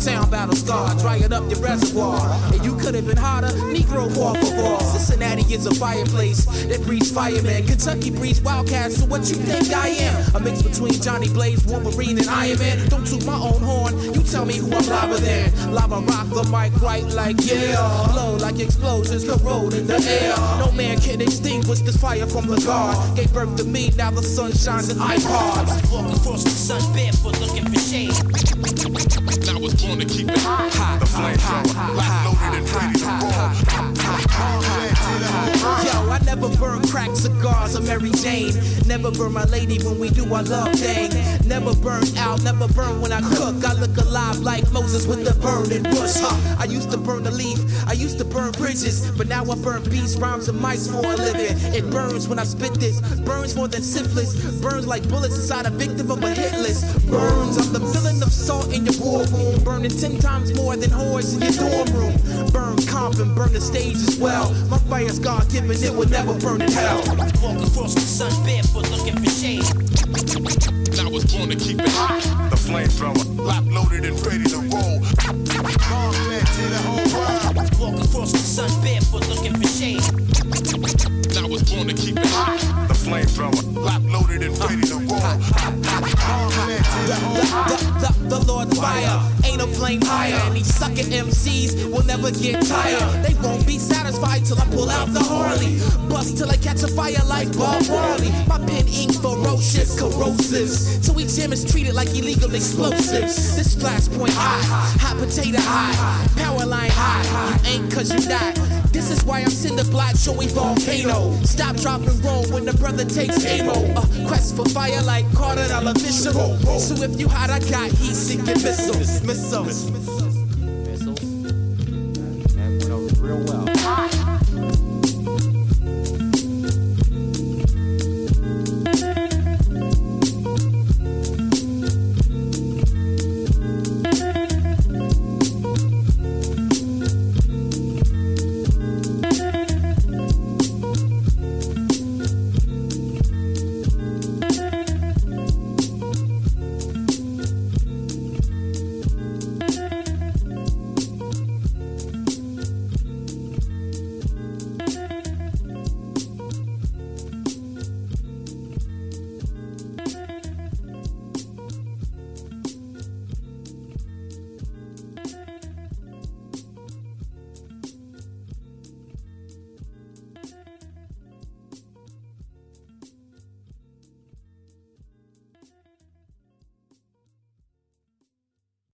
town battle scarred, drying up your reservoir. And you could have been hotter, Negro war for war. Cincinnati is a fireplace that breeds firemen. Kentucky breeds wildcats, so what you think I am? A mix between Johnny Blaze, Wolverine, and Iron Man. Don't toot my own horn, you tell me who I'm lava than. Lava rock the mic right like yeah. Blow like explosions, corrode in the air. No man can extinguish this fire from the guard. Gave birth to me, now the sun shines in iPods. Walk across the sun barefoot looking for shade. I was to keep it hot. The loaded and ready to roll. Yo, I never burn crack cigars or Mary Jane. Never burn my lady when we do our love thing. Never burn out, never burn when I cook. I look alive like Moses with the burning bush. Huh. I used to burn the leaf, I used to burn bridges, but now I burn beats, rhymes, and mice for a living. It burns when I spit this, burns more than syphilis, burns like bullets inside a victim of a hit list. Burns, I'm the villain of salt in your war room, burning ten times more than whores in your dorm room. Burn comp and burn the stage as well. My fire's God given, it will never burn in hell. Walk across the sun barefoot looking for shade. I was born to keep it hot. The flamethrower, lock loaded and ready to roll. Bomb back to the whole world. Walk across the sun barefoot looking for shade. I was born to keep it hot. Flame higher, and these sucker MCs will never get tired. They won't be satisfied till I pull out the Harley. Bust till I catch a fire like Bob Marley. My pen ink ferocious, corrosive. So each jam is treated like illegal explosives. This flashpoint high, hot potato high, power line high. You ain't cause you not. This is why I'm cinder block showing volcano. Stop, drop, and roll when the brother takes ammo. A quest for fire like Carter, Visceral. So if you hot, I got heat seeking missiles. Missiles.